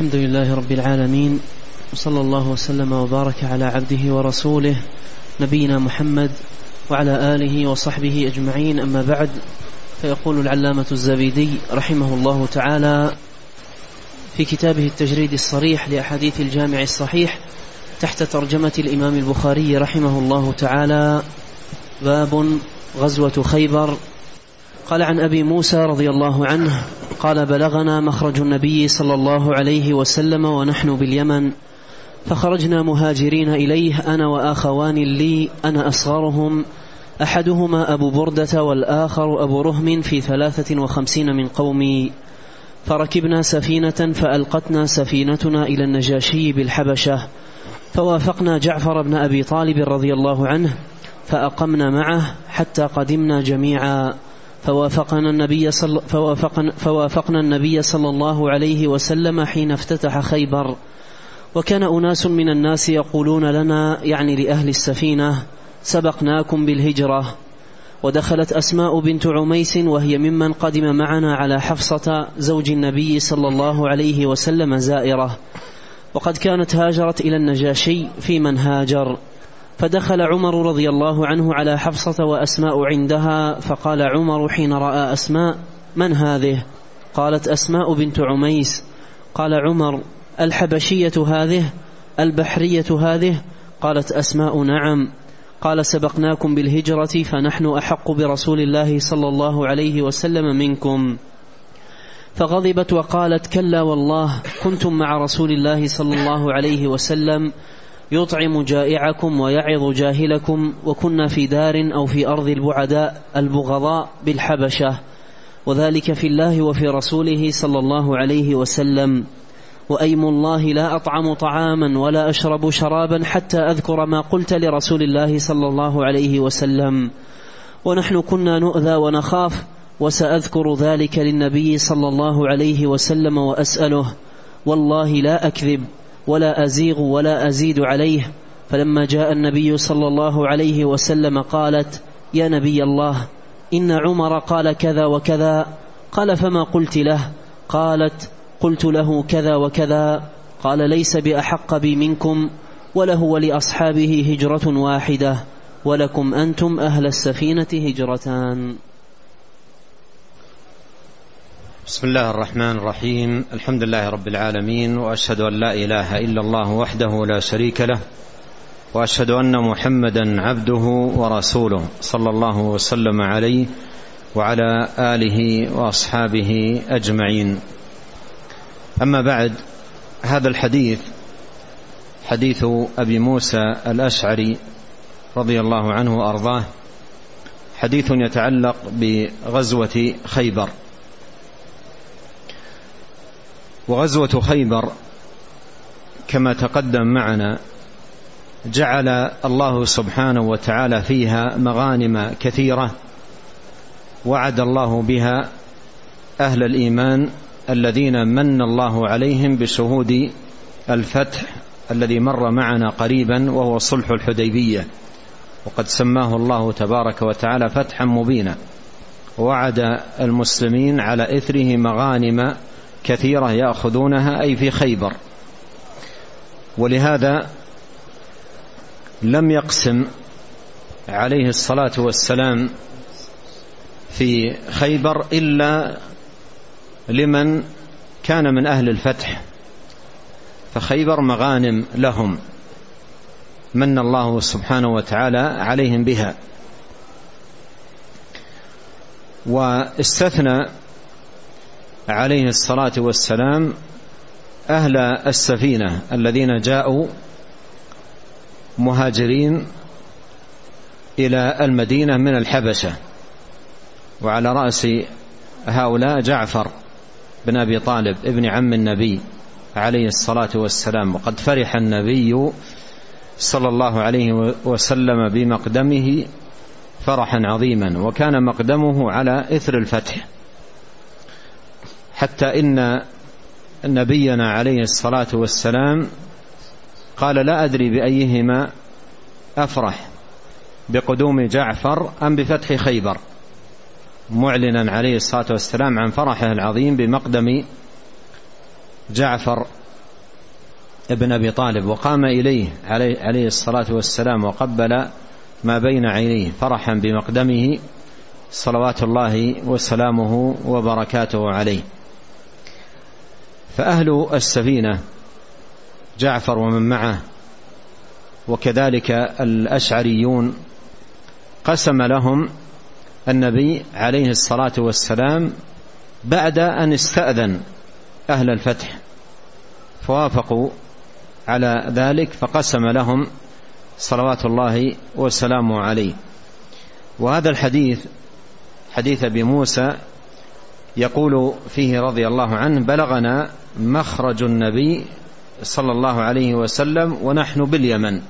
الحمد لله رب العالمين وصلى الله وسلم وبارك على عبده ورسوله نبينا محمد وعلى آله وصحبه أجمعين. أما بعد فيقول العلامة الزبيدي رحمه الله تعالى في كتابه التجريد الصريح لأحاديث الجامع الصحيح تحت ترجمة الإمام البخاري رحمه الله تعالى باب غزوة خيبر. قال عن أبي موسى رضي الله عنه قال بلغنا مخرج النبي صلى الله عليه وسلم ونحن باليمن فخرجنا مهاجرين إليه أنا وآخوان لي أنا أصغرهم أحدهما أبو بردة والآخر أبو رهم في ثلاثة وخمسين من قومي. فركبنا سفينة فألقتنا سفينتنا إلى النجاشي بالحبشة فوافقنا جعفر بن أبي طالب رضي الله عنه فأقمنا معه حتى قدمنا جميعا. فوافقنا النبي صل فوافقنا, فوافقنا النبي صلى الله عليه وسلم حين افتتح خيبر. وكان أناس من الناس يقولون لنا يعني لأهل السفينة سبقناكم بالهجرة. ودخلت أسماء بنت عميس وهي ممن قدم معنا على حفصة زوج النبي صلى الله عليه وسلم زائرة. وقد كانت هاجرت إلى النجاشي في من هاجر. فدخل عمر رضي الله عنه على حفصة وأسماء عندها فقال عمر حين رأى أسماء من هذه؟ قالت أسماء بنت عميس. قال عمر الحبشية هذه؟ البحرية هذه؟ قالت أسماء نعم. قال سبقناكم بالهجرة فنحن أحق برسول الله صلى الله عليه وسلم منكم. فغضبت وقالت كلا والله كنتم مع رسول الله صلى الله عليه وسلم يطعم جائعكم ويعظ جاهلكم وكنا في دار أو في أرض البعداء البغضاء بالحبشة وذلك في الله وفي رسوله صلى الله عليه وسلم وأيم الله لا أطعم طعاما ولا أشرب شرابا حتى أذكر ما قلت لرسول الله صلى الله عليه وسلم ونحن كنا نؤذى ونخاف وسأذكر ذلك للنبي صلى الله عليه وسلم وأسأله والله لا أكذب ولا أزيغ ولا أزيد عليه. فلما جاء النبي صلى الله عليه وسلم قالت يا نبي الله إن عمر قال كذا وكذا. قال فما قلت له؟ قالت قلت له كذا وكذا. قال ليس بأحق بي منكم وله ولأصحابه هجرة واحدة ولكم أنتم أهل السفينة هجرتان. بسم الله الرحمن الرحيم. الحمد لله رب العالمين وأشهد أن لا إله إلا الله وحده لا شريك له وأشهد أن محمدا عبده ورسوله صلى الله وسلم عليه وعلى آله وأصحابه أجمعين. أما بعد هذا الحديث حديث أبي موسى الأشعري رضي الله عنه وأرضاه حديث يتعلق بغزوة خيبر. وغزوة خيبر كما تقدم معنا جعل الله سبحانه وتعالى فيها مغانم كثيرة وعد الله بها أهل الإيمان الذين من الله عليهم بشهود الفتح الذي مر معنا قريبا وهو صلح الحديبية. وقد سماه الله تبارك وتعالى فتحا مبينا. وعد المسلمين على إثره مغانم كثيرة يأخذونها أي في خيبر. ولهذا لم يقسم عليه الصلاة والسلام في خيبر إلا لمن كان من أهل الفتح. فخيبر مغانم لهم من الله سبحانه وتعالى عليهم بها. واستثنى عليه الصلاة والسلام أهل السفينة الذين جاءوا مهاجرين إلى المدينة من الحبشة. وعلى رأس هؤلاء جعفر بن أبي طالب ابن عم النبي عليه الصلاة والسلام. وقد فرح النبي صلى الله عليه وسلم بمقدمه فرحا عظيما. وكان مقدمه على إثر الفتح. حتى إن نبينا عليه الصلاة والسلام قال لا أدري بأيهما أفرح بقدوم جعفر أم بفتح خيبر معلنا عليه الصلاة والسلام عن فرحه العظيم بمقدم جعفر ابن أبي طالب وقام إليه عليه الصلاة والسلام وقبل ما بين عينيه فرحا بمقدمه صلوات الله وسلامه وبركاته عليه. فأهل السفينة جعفر ومن معه وكذلك الأشعريون قسم لهم النبي عليه الصلاة والسلام بعد أن استأذن أهل الفتح فوافقوا على ذلك فقسم لهم صلوات الله وسلامه عليه. وهذا الحديث حديث أبي موسى يقول فيه رضي الله عنه بلغنا مخرج النبي صلى الله عليه وسلم ونحن باليمن.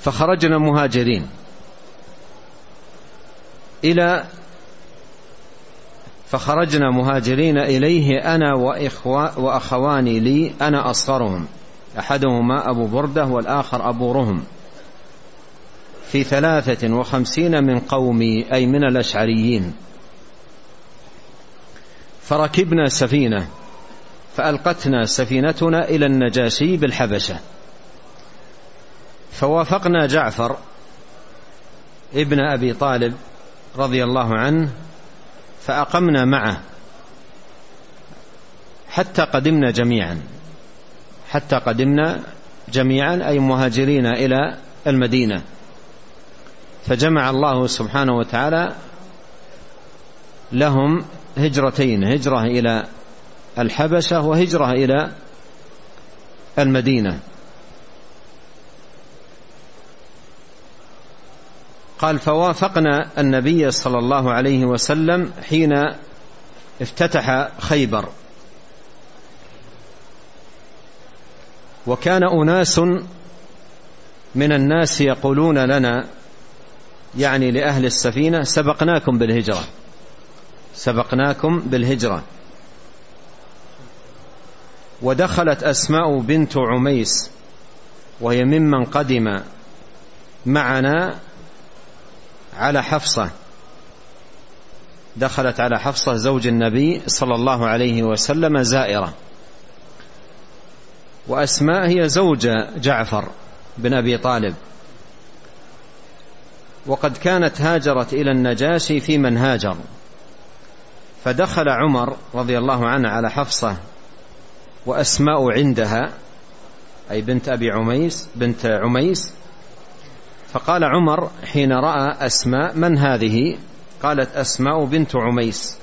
فخرجنا مهاجرين إلى فخرجنا مهاجرين إليه أنا وأخواني لي أنا أصغرهم. أحدهما أبو بردة والآخر أبو رهم. في ثلاثة وخمسين من قومي أي من الأشعريين. فركبنا سفينة فألقتنا سفينتنا إلى النجاشي بالحبشة. فوافقنا جعفر ابن أبي طالب رضي الله عنه فأقمنا معه حتى قدمنا جميعا. حتى قدمنا جميعا أي مهاجرين إلى المدينة. فجمع الله سبحانه وتعالى لهم هجرتين هجرة إلى الحبشة وهجرة إلى المدينة. قال فوافقنا النبي صلى الله عليه وسلم حين افتتح خيبر. وكان أناس من الناس يقولون لنا يعني لأهل السفينة سبقناكم بالهجرة. سبقناكم بالهجرة. ودخلت أسماء بنت عميس وهي ممن قدم معنا على حفصة. دخلت على حفصة زوج النبي صلى الله عليه وسلم زائرة. وأسماء هي زوجة جعفر بن أبي طالب. وقد كانت هاجرت إلى النجاشي في من هاجر. فدخل عمر رضي الله عنه على حفصة وأسماء عندها أي بنت أبي عميس بنت عميس. فقال عمر حين رأى أسماء من هذه؟ قالت أسماء بنت عميس.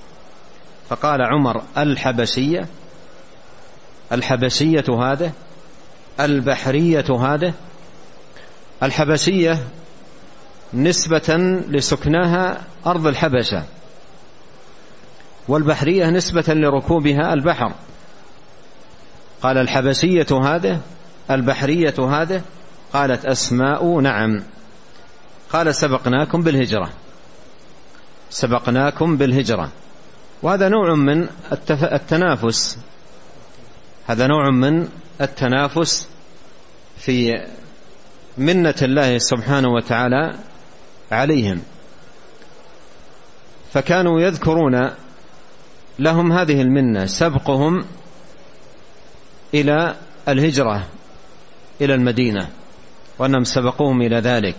فقال عمر الحبشية. الحبشية هذه. البحرية هذه. الحبشية نسبة لسكناها أرض الحبشة. والبحرية نسبة لركوبها البحر. قال الحبشية هذه البحرية هذه؟ قالت أسماء نعم. قال سبقناكم بالهجرة. سبقناكم بالهجرة. وهذا نوع من التنافس. هذا نوع من التنافس في منة الله سبحانه وتعالى عليهم. فكانوا يذكرون لهم هذه المنة سبقهم إلى الهجرة إلى المدينة وأنهم سبقوهم إلى ذلك.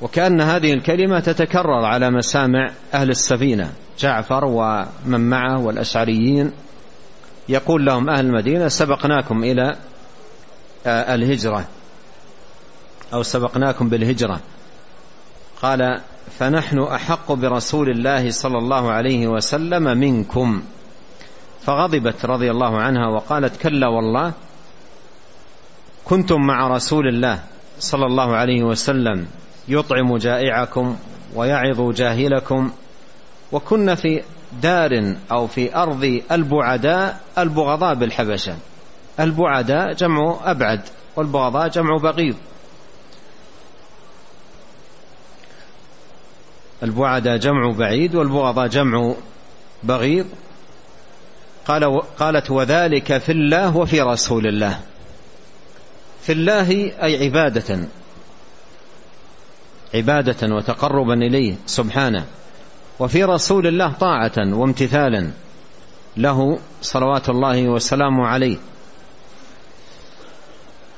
وكأن هذه الكلمة تتكرر على مسامع أهل السفينة جعفر ومن معه والأشعريين. يقول لهم أهل المدينة سبقناكم إلى آه، الهجرة أو سبقناكم بالهجرة. قال فنحن أحق برسول الله صلى الله عليه وسلم منكم. فغضبت رضي الله عنها وقالت كلا والله كنتم مع رسول الله صلى الله عليه وسلم يطعم جائعكم ويعظ جاهلكم وكنا في دار أو في أرض البعداء البغضاء بالحبشة. البعداء جمع أبعد والبغضاء جمع بغيض. البعداء جمع بعيد والبغضاء جمع بغيض. قال قالت وذلك في الله وفي رسول الله. في الله أي عبادة. عبادة وتقربا إليه سبحانه. وفي رسول الله طاعة وامتثالا له صلوات الله وسلامه عليه.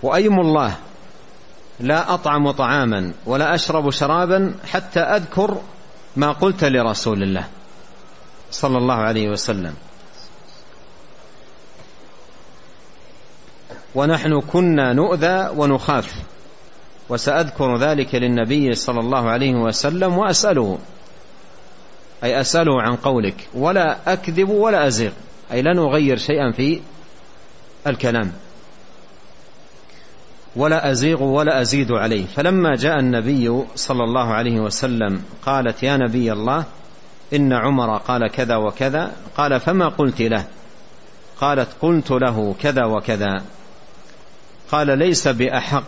وأيم الله لا أطعم طعاما ولا أشرب شرابا حتى أذكر ما قلت لرسول الله صلى الله عليه وسلم. ونحن كنا نؤذى ونخاف وسأذكر ذلك للنبي صلى الله عليه وسلم وأسأله أي أسأله عن قولك ولا أكذب ولا أزيغ أي لن أغير شيئا في الكلام. ولا أزيغ ولا أزيد عليه. فلما جاء النبي صلى الله عليه وسلم قالت يا نبي الله إن عمر قال كذا وكذا. قال فما قلت له؟ قالت قلت له كذا وكذا. قال ليس بأحق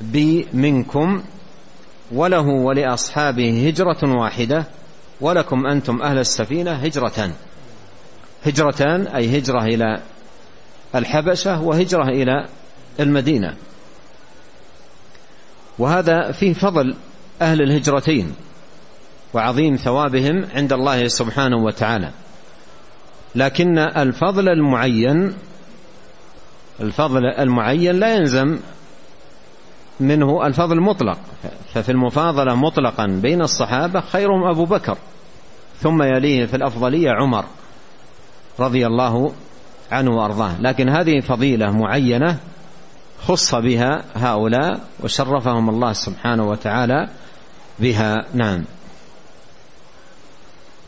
بي منكم وله ولأصحابه هجرة واحدة ولكم أنتم أهل السفينة هجرتان. هجرتان أي هجرة إلى الحبشة وهجرة إلى المدينة. وهذا فيه فضل أهل الهجرتين وعظيم ثوابهم عند الله سبحانه وتعالى. لكن الفضل المعين الفضل المعين لا يلزم منه الفضل المطلق. ففي المفاضلة مطلقا بين الصحابة خيرهم أبو بكر ثم يليه في الأفضلية عمر رضي الله عنه وأرضاه. لكن هذه فضيلة معينة خص بها هؤلاء وشرفهم الله سبحانه وتعالى بها. نعم.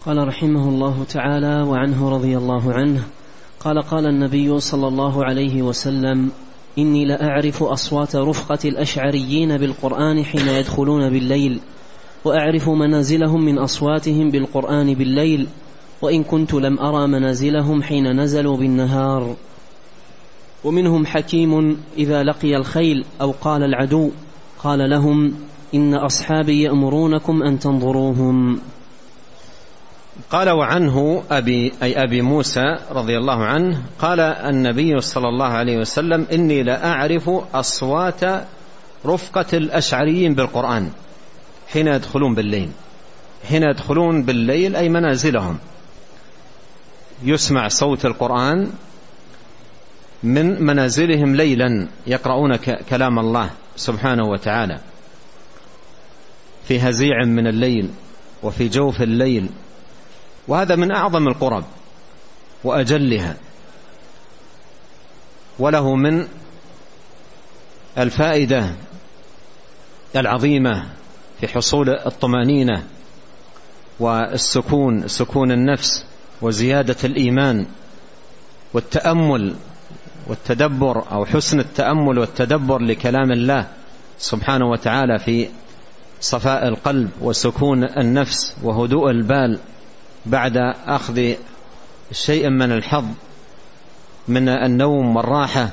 قال رحمه الله تعالى وعنه رضي الله عنه قال قال النبي صلى الله عليه وسلم إني لأعرف أصوات رفقة الأشعريين بالقرآن حين يدخلون بالليل وأعرف منازلهم من أصواتهم بالقرآن بالليل وإن كنت لم أرى منازلهم حين نزلوا بالنهار. ومنهم حكيم إذا لقي الخيل أو قال العدو قال لهم إن أصحابي يأمرونكم أن تنظروهم. قال وعنه أبي أي أبي موسى رضي الله عنه قال النبي صلى الله عليه وسلم إني لأعرف أصوات رفقة الأشعريين بالقرآن حين يدخلون بالليل. حين يدخلون بالليل أي منازلهم. يسمع صوت القرآن من منازلهم ليلا يقرؤون كلام الله سبحانه وتعالى. في هزيع من الليل وفي جوف الليل. وهذا من أعظم القرب وأجلها. وله من الفائدة العظيمة في حصول الطمأنينة والسكون سكون النفس وزيادة الإيمان والتأمل والتدبر أو حسن التأمل والتدبر لكلام الله سبحانه وتعالى في صفاء القلب وسكون النفس وهدوء البال بعد أخذ شيء من الحظ من النوم والراحة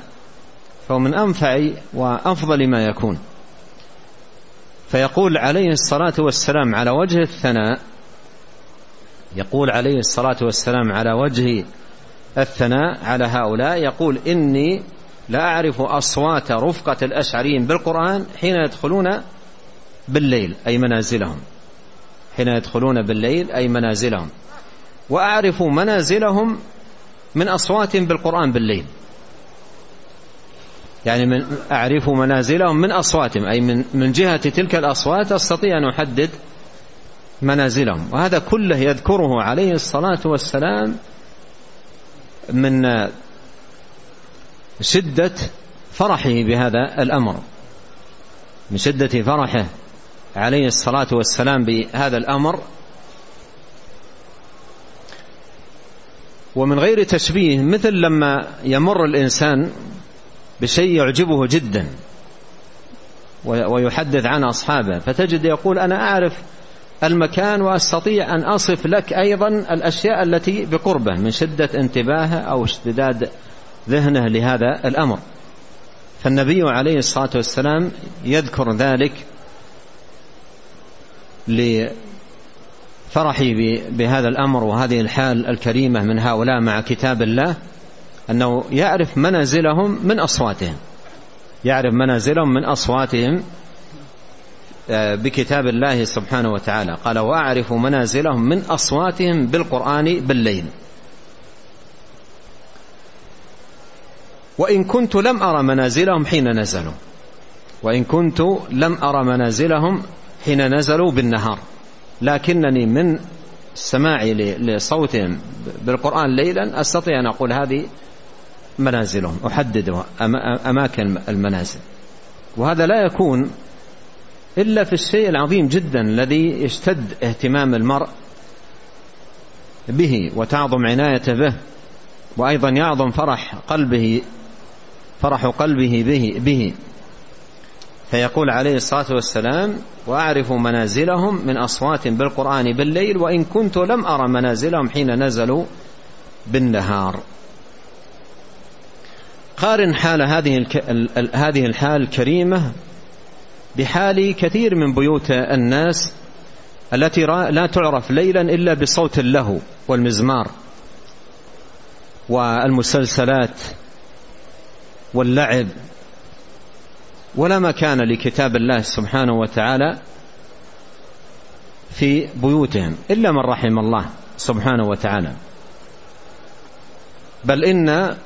فهو من أنفع وأفضل ما يكون. فيقول عليه الصلاة والسلام على وجه الثناء يقول عليه الصلاة والسلام على وجه الثناء على هؤلاء يقول إني لا أعرف أصوات رفقة الأشعريين بالقرآن حين يدخلون بالليل أي منازلهم. حين يدخلون بالليل أي منازلهم. وأعرف منازلهم من أصواتهم بالقرآن بالليل. يعني من أعرف منازلهم من أصواتهم أي من, من جهة تلك الأصوات أستطيع أن أحدد منازلهم. وهذا كله يذكره عليه الصلاة والسلام من شدة فرحه بهذا الأمر. من شدة فرحه عليه الصلاة والسلام بهذا الأمر. ومن غير تشبيه مثل لما يمر الإنسان بشيء يعجبه جدا ويحدث عن أصحابه فتجد يقول أنا أعرف المكان وأستطيع أن أصف لك أيضا الأشياء التي بقربه من شدة انتباهه أو اشتداد ذهنه لهذا الأمر. فالنبي عليه الصلاة والسلام يذكر ذلك لفرحي بهذا الأمر وهذه الحال الكريمة من هؤلاء مع كتاب الله أنه يعرف منازلهم من أصواتهم. يعرف منازلهم من أصواتهم بكتاب الله سبحانه وتعالى. قال وأعرف منازلهم من أصواتهم بالقرآن بالليل. وإن كنت لم أرى منازلهم حين نزلوا. وإن كنت لم أرى منازلهم حين نزلوا بالنهار. لكنني من سماعي لصوتهم بالقرآن ليلا أستطيع أن أقول هذه منازلهم. أحدد أماكن المنازل. وهذا لا يكون إلا في الشيء العظيم جدا الذي يشتد اهتمام المرء به وتعظم عنايته به وأيضا يعظم فرح قلبه فرح قلبه به, به. فيقول عليه الصلاة والسلام وأعرف منازلهم من أصوات بالقرآن بالليل وإن كنت لم أرى منازلهم حين نزلوا بالنهار. قارن حال هذه هذه الحال الكريمة بحال كثير من بيوت الناس التي لا تعرف ليلا إلا بصوت اللهو والمزمار والمسلسلات واللعب. ولا مكان لكتاب الله سبحانه وتعالى في بيوتهم إلا من رحم الله سبحانه وتعالى. بل إن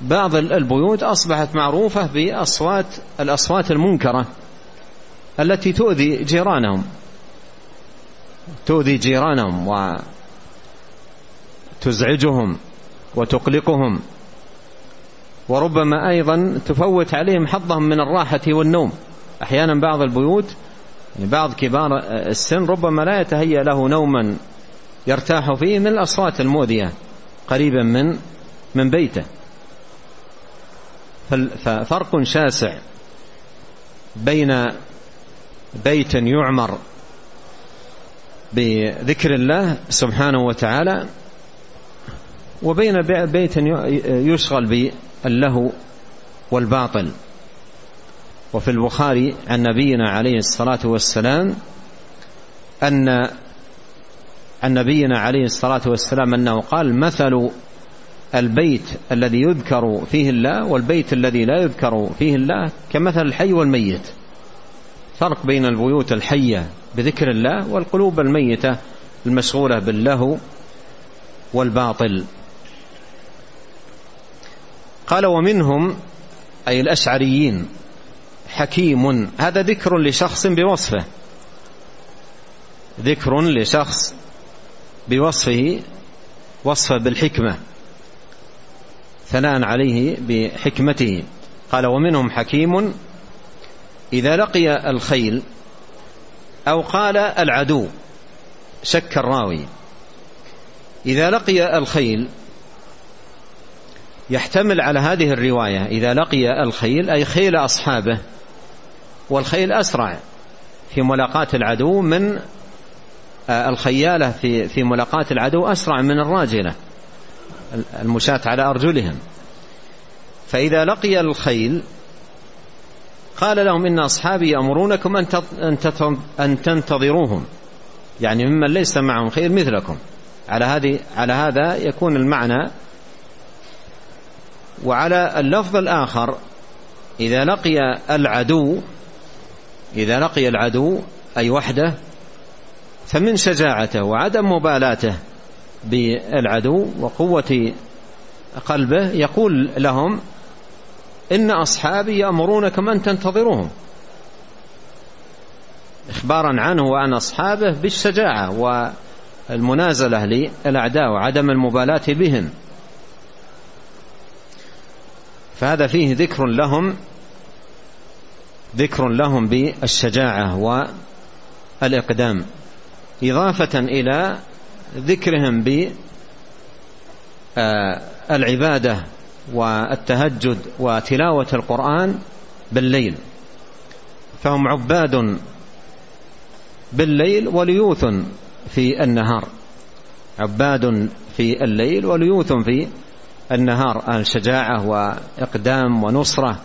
بعض البيوت أصبحت معروفة بأصوات الأصوات المنكرة. التي تؤذي جيرانهم. تؤذي جيرانهم وتزعجهم وتقلقهم. وربما أيضا تفوت عليهم حظهم من الراحة والنوم. أحيانا بعض البيوت يعني بعض كبار السن ربما لا يتهيأ له نوما يرتاح فيه من الأصوات المؤذية قريبا من من بيته. ففرق شاسع بين بيت يعمر بذكر الله سبحانه وتعالى وبين بيت يشغل باللهو والباطل. وفي البخاري عن نبينا عليه الصلاة والسلام أن عن نبينا عليه الصلاة والسلام أنه قال مثل البيت الذي يذكر فيه الله والبيت الذي لا يذكر فيه الله كمثل الحي والميت. فرق بين البيوت الحية بذكر الله والقلوب الميتة المشغولة باللهو والباطل. قال ومنهم أي الأشعريين حكيم هذا ذكر لشخص بوصفه. ذكر لشخص بوصفه وصفه بالحكمة ثناء عليه بحكمته. قال ومنهم حكيم إذا لقي الخيل أو قال العدو شك الراوي. إذا لقي الخيل يحتمل على هذه الرواية إذا لقي الخيل أي خيل أصحابه والخيل أسرع في ملاقاة العدو من آه، الخيالة في في ملاقاة العدو أسرع من الراجلة المشاة على أرجلهم. فإذا لقي الخيل قال لهم إن أصحابي يأمرونكم أن تنتظروهم. يعني ممن ليس معهم خير مثلكم. على هذه على هذا يكون المعنى. وعلى اللفظ الآخر إذا لقي العدو إذا لقي العدو أي وحده فمن شجاعته وعدم مبالاته بالعدو وقوة قلبه يقول لهم إن أصحابي يأمرونكم أن تنتظروهم إخبارا عنه وعن أصحابه بالشجاعة والمنازلة للأعداء وعدم المبالاة بهم. فهذا فيه ذكر لهم ذكر لهم بالشجاعة والإقدام. إضافة إلى ذكرهم بالعبادة والتهجد وتلاوة القرآن بالليل. فهم عباد بالليل وليوث في النهار. عباد في الليل وليوث في النهار. أهل شجاعة وإقدام ونصرة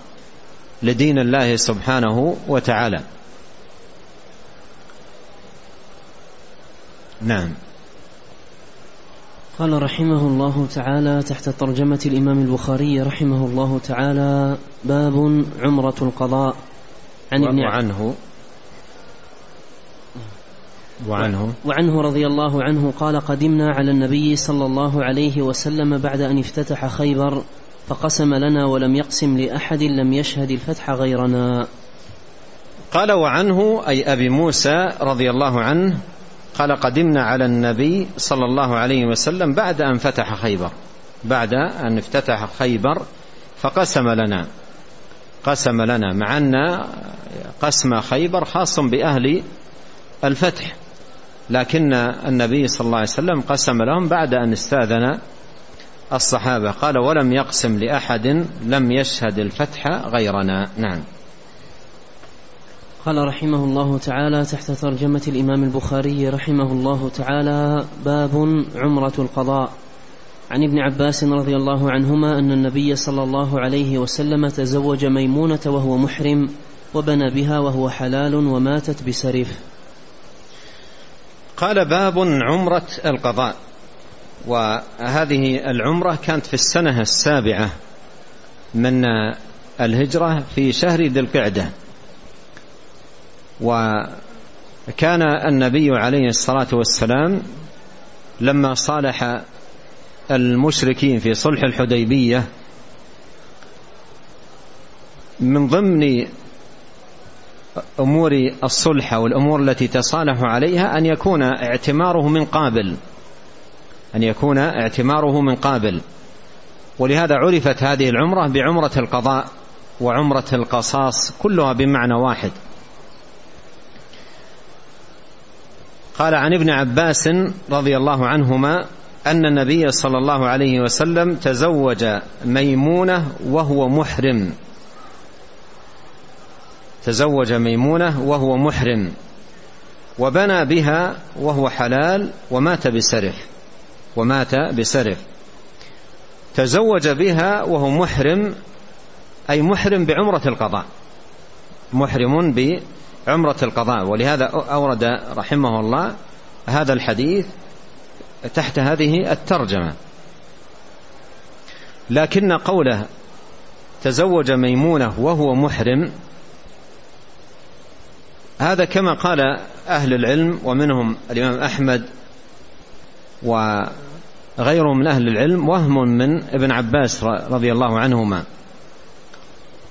لدين الله سبحانه وتعالى. نعم. قال رحمه الله تعالى تحت ترجمة الإمام البخاري رحمه الله تعالى باب عمرة القضاء. عن ابن وعنه. وعنه. وعنه رضي الله عنه قال قدمنا على النبي صلى الله عليه وسلم بعد أن افتتح خيبر فقسم لنا ولم يقسم لأحد لم يشهد الفتح غيرنا. قال وعنه أي أبي موسى رضي الله عنه قال قدمنا على النبي صلى الله عليه وسلم بعد أن فتح خيبر. بعد أن افتتح خيبر فقسم لنا. قسم لنا مع أن قسم خيبر خاص بأهل الفتح. لكن النبي صلى الله عليه وسلم قسم لهم بعد أن استاذن الصحابة. قال ولم يقسم لأحد لم يشهد الفتح غيرنا. نعم. قال رحمه الله تعالى تحت ترجمة الإمام البخاري رحمه الله تعالى باب عمرة القضاء. عن ابن عباس رضي الله عنهما أن النبي صلى الله عليه وسلم تزوج ميمونة وهو محرم وبنى بها وهو حلال وماتت بسرف. قال باب عمرة القضاء. وهذه العمرة كانت في السنة السابعة من الهجرة في شهر ذي القعدة. وكان النبي عليه الصلاة والسلام لما صالح المشركين في صلح الحديبية من ضمن أمور الصلح والأمور التي تصالح عليها أن يكون اعتماره من قابل أن يكون اعتماره من قابل. ولهذا عرفت هذه العمرة بعمرة القضاء وعمرة القصاص كلها بمعنى واحد. قال عن ابن عباس رضي الله عنهما أن النبي صلى الله عليه وسلم تزوج ميمونة وهو محرم. تزوج ميمونة وهو محرم. وبنى بها وهو حلال ومات بسرف ومات بسرف تزوج بها وهو محرم أي محرم بعمرة القضاء. محرم بعمرة القضاء. ولهذا أورد رحمه الله هذا الحديث تحت هذه الترجمة. لكن قوله تزوج ميمونة وهو محرم هذا كما قال أهل العلم ومنهم الإمام أحمد وغيره من أهل العلم وهم من ابن عباس رضي الله عنهما.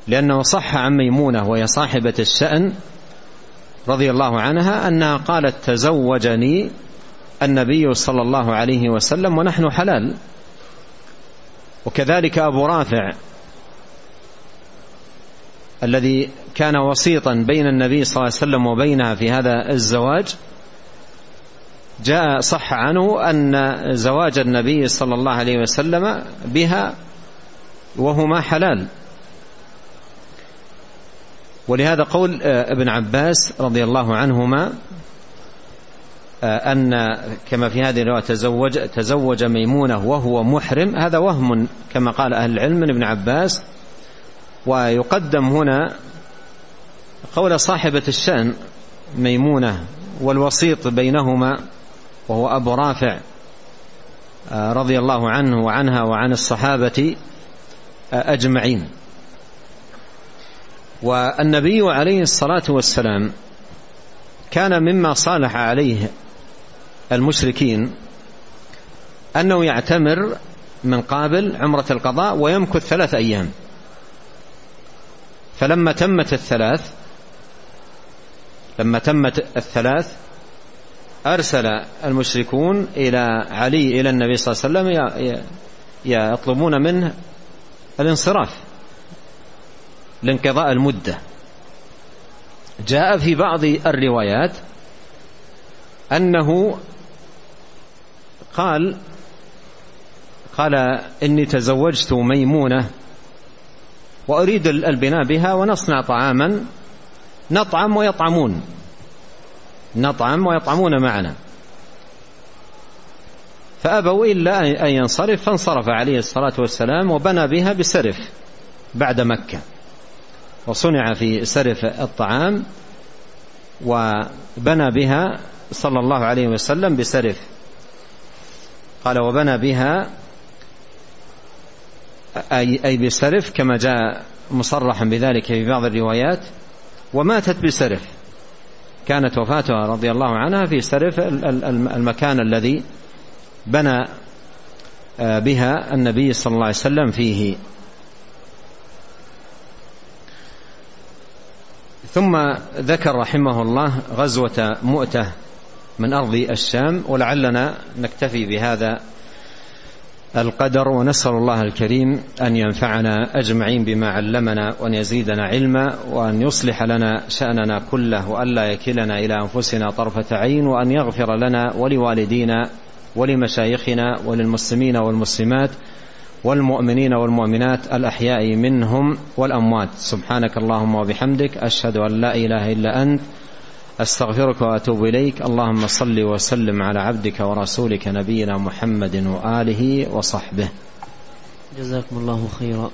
لأنه صح عن ميمونة وهي صاحبة الشأن رضي الله عنها أنها قالت تزوجني النبي صلى الله عليه وسلم ونحن حلال. وكذلك أبو رافع الذي كان وسيطا بين النبي صلى الله عليه وسلم وبينها في هذا الزواج جاء صح عنه أن زواج النبي صلى الله عليه وسلم بها وهما حلال. ولهذا قول ابن عباس رضي الله عنهما أن كما في هذه الرواية تزوج, تزوج ميمونة وهو محرم هذا وهم كما قال أهل العلم من ابن عباس. ويقدم هنا قول صاحبة الشأن ميمونة والوسيط بينهما وهو أبو رافع رضي الله عنه وعنها وعن الصحابة أجمعين. والنبي عليه الصلاة والسلام كان مما صالح عليه المشركين أنه يعتمر من قابل عمرة القضاء ويمكث ثلاث أيام. فلما تمت الثلاث لما تمت الثلاث أرسل المشركون إلى علي إلى النبي صلى الله عليه وسلم يطلبون منه الانصراف. لانقضاء المدة. جاء في بعض الروايات أنه قال قال إني تزوجت ميمونة وأريد البناء بها ونصنع طعاما نطعم ويطعمون. نطعم ويطعمون معنا. فأبوا إلا أن ينصرف فانصرف عليه الصلاة والسلام وبنى بها بسرف بعد مكة. وصنع في سرف الطعام وبنى بها صلى الله عليه وسلم بسرف. قال وبنى بها أي, بسرف كما جاء مصرحا بذلك في بعض الروايات وماتت بسرف. كانت وفاتها رضي الله عنها في سرف المكان الذي بنى بها النبي صلى الله عليه وسلم فيه. ثم ذكر رحمه الله غزوة مؤتة من أرض الشام ولعلنا نكتفي بهذا القدر ونسأل الله الكريم أن ينفعنا أجمعين بما علمنا وأن يزيدنا علما وأن يصلح لنا شأننا كله وأن لا يكلنا إلى أنفسنا طرفة عين وأن يغفر لنا ولوالدينا ولمشايخنا وللمسلمين والمسلمات والمؤمنين والمؤمنات الأحياء منهم والأموات. سبحانك اللهم وبحمدك أشهد أن لا إله إلا أنت أستغفرك وأتوب إليك. اللهم صل وسلم على عبدك ورسولك نبينا محمد وآله وصحبه. جزاكم الله خيرا.